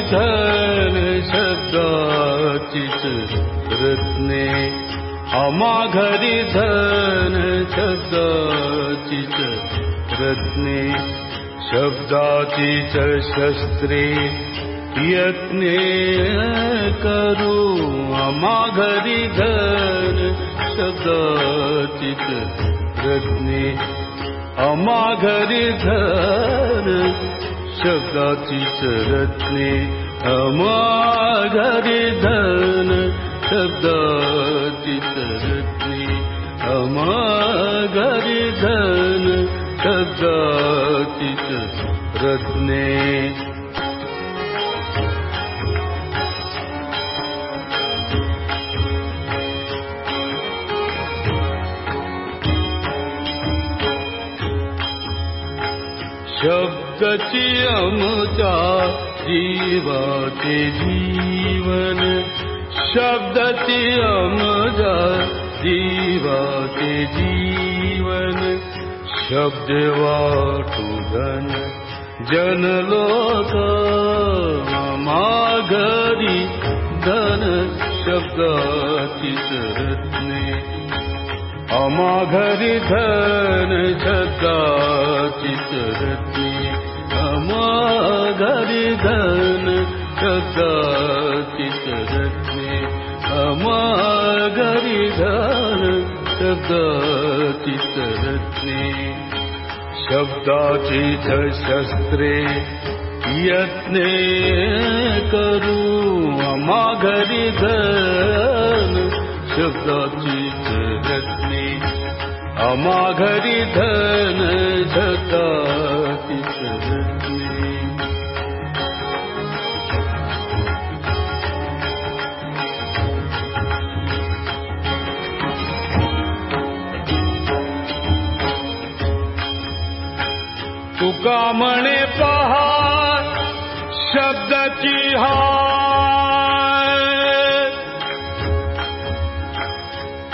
धन शब्दाचित रत्ने। अमाघरी धन शब्दाचित रत्ने। शब्दाचित शस्त्रे यत्ने करू। अमाघरी धन शब्दाचित रत्ने। अमाघरी धन शब्दाची रत्ने अमाघरी धन शब्दाची रत्ने अमाघरी धन शब्दाची रत्ने शब्दची अमुचा जीवाचे जीवन शब्दची अमुजा जीवाचे जीवन शब्द वाटू धन जनलोक माघरी धन रत्ने। अमाघरी धन शब्दाचित धन अमाघरी धन शब्दाचित रत्ने। शब्दाचित शस्त्रे यत्ने करू अमाघरी धन शब्दाचित रत्ने अमाघरी धन शब्दाची हाय।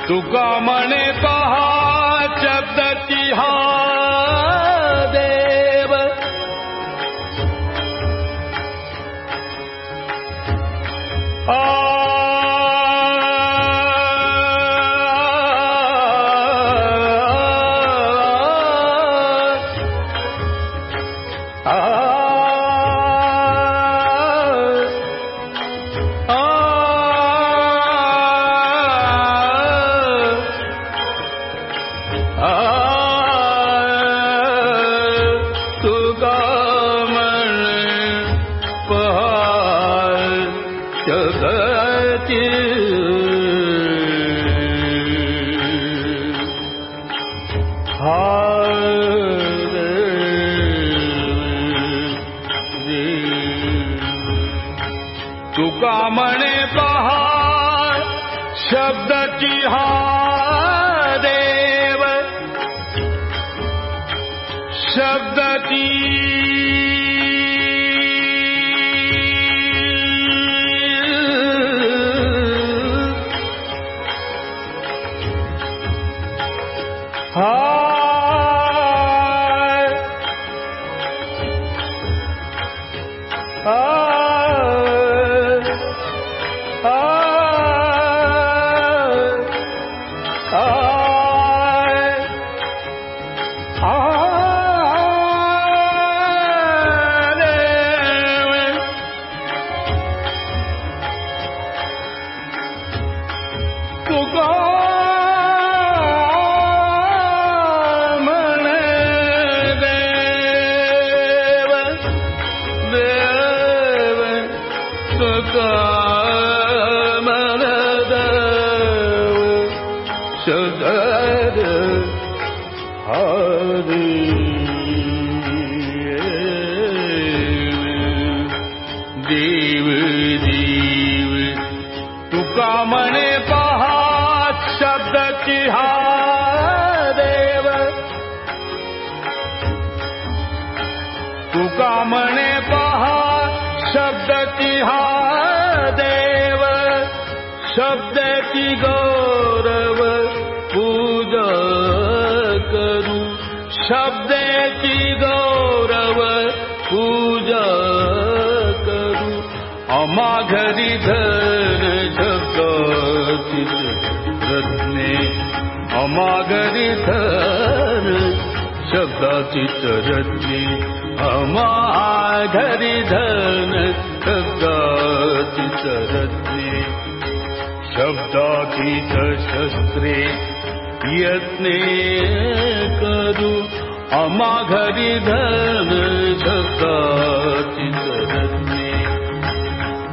तुका म्हणे पहा तुका म्हणे पहा शब्दाची हा देव। शब्दाची हाय Oh! देव देव तुका म्हणे पहा शब्दाची हा देव। तुका म्हणे पहा शब्दाची हा देव। शब्दाची गौरव शब्दाची गौरव पूजा धन शब्दाची रत्ने। अमाघरि धन शब्दाची रत्ने। अमाघरि धन शब्दाची रत्ने। शब्दाची शस्त्रे यत्ने अमाघरि धन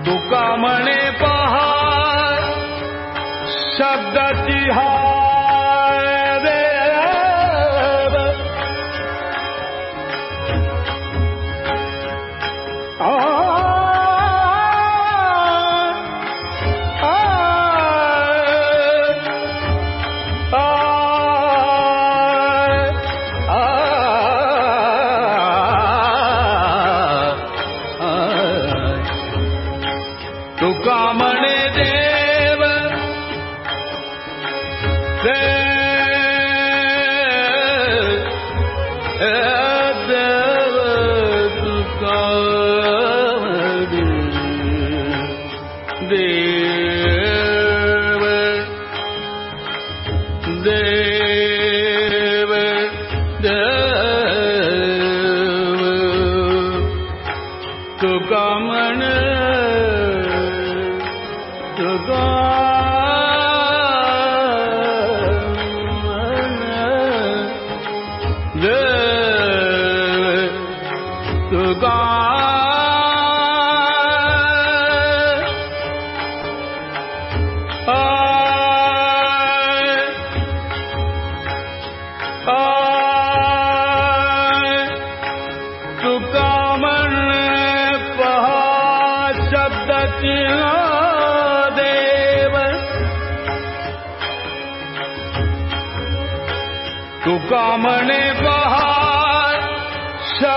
तुका म्हणे पहा शब्दाची हाय देव तुका आय आय तुका म्हणे पहा शब्दाची देव। तुका म्हणे पहा शब्दाची देव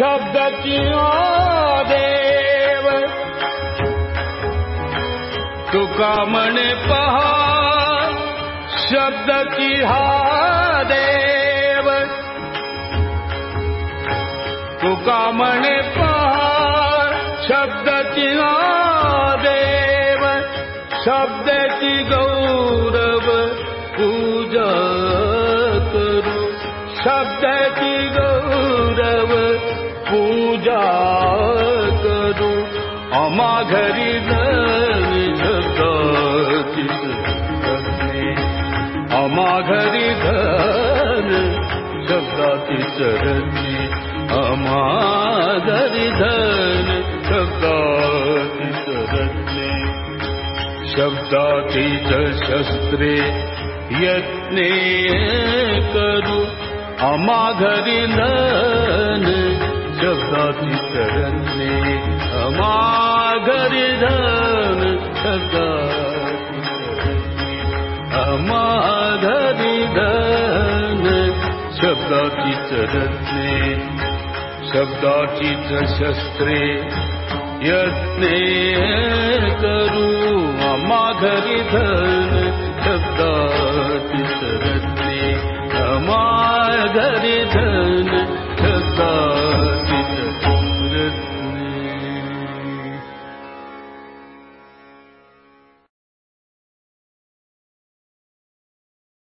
शब्दाची देव तुका म्हणे पहा शब्दाची हा देव तुका म्हणे पहा शब्दाची हा देव शब्दाची गौरव पूजा करू। शब्दाची गौरव पूजा करू? अमा घरी अमा घरी धन शब्दाची चरणी अमा घरी धन शब्दाची चरणी शब्दाची शस्त्रे यत्ने करू? अमा घरी धन शब्दाची चरणे अमा घरी धन अमा घरी धन शब्दाची चरणे शब्दाची शस्त्रे यत्ने करू अमा घरी धन घरी धन